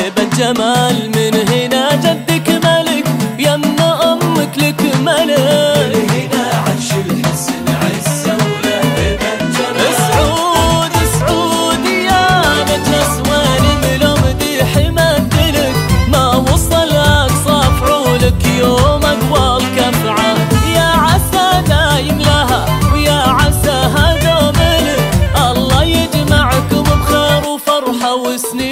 هيبة جمال من هنا جدك ملك يما أمك لك ملك. من هنا عش الحسن عزة جمال يا مجلس وين ما يوم أقوى يا عسى دايم لها ويا الله يجمعكم بخير وفرحة وسنين.